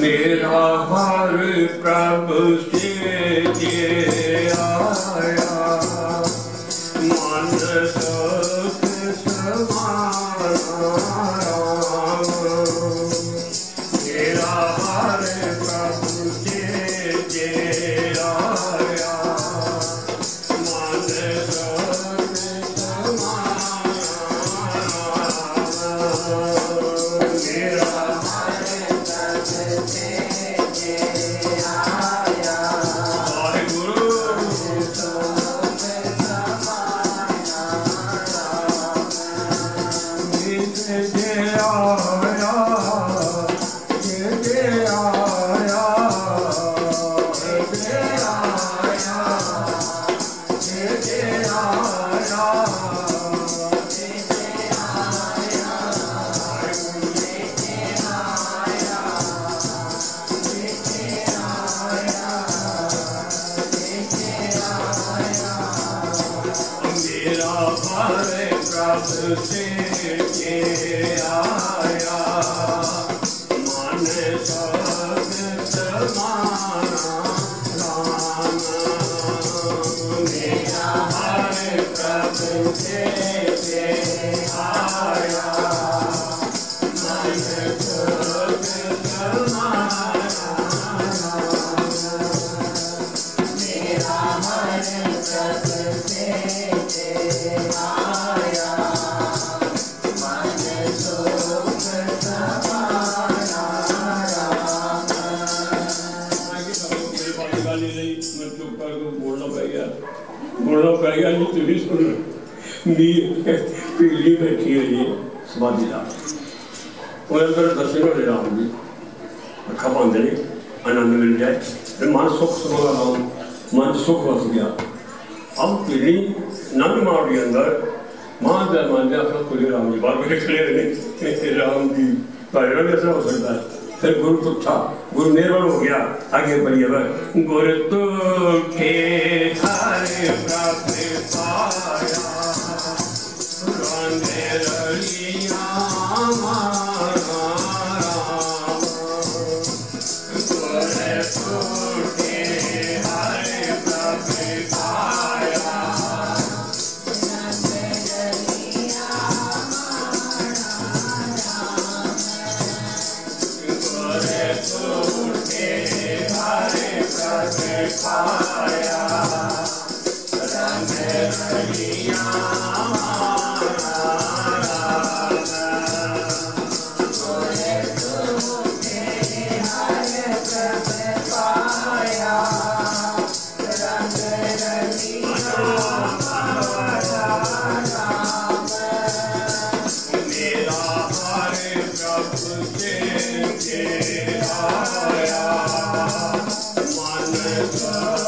मेरा भार प्रभु से आया मानस Hare Prabhu Jai Jai Hare بالإذن بكلمتي لي سبحان الله ولكن بصير ولا عمري kapan dedi. Anamın önünde. Ben bana soksun olamam. Bana sokmasın ya. Alt dedi. Nani mağrıyanda. Madem anne akıl kulüyor amca. Bak böyle kulüyor. Rahim değil. Bayram yazar olsun ben. फिर गुरु तो था। गुरु निर्बल हो गया। आगे बढ़िए गुरु तो के पाया Yeah. Yeah.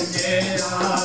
Yeah.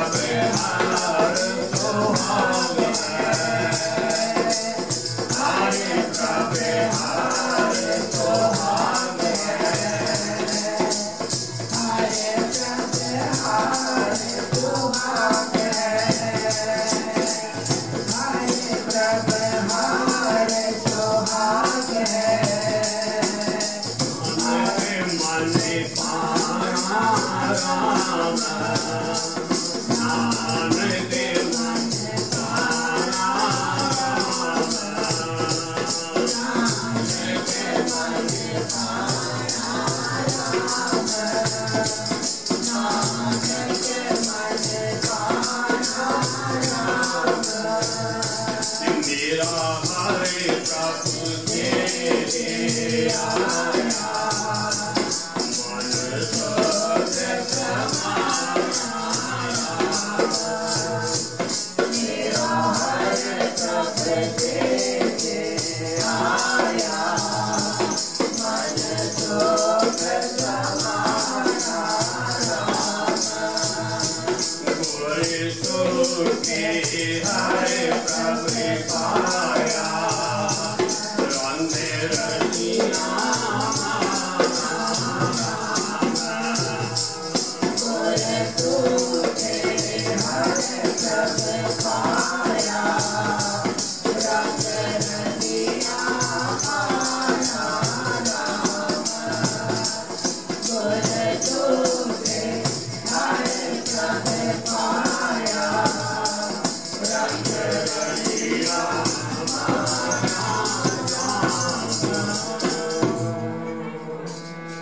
Amén. मेरा हरे प्रभु तेरे आया Yeah.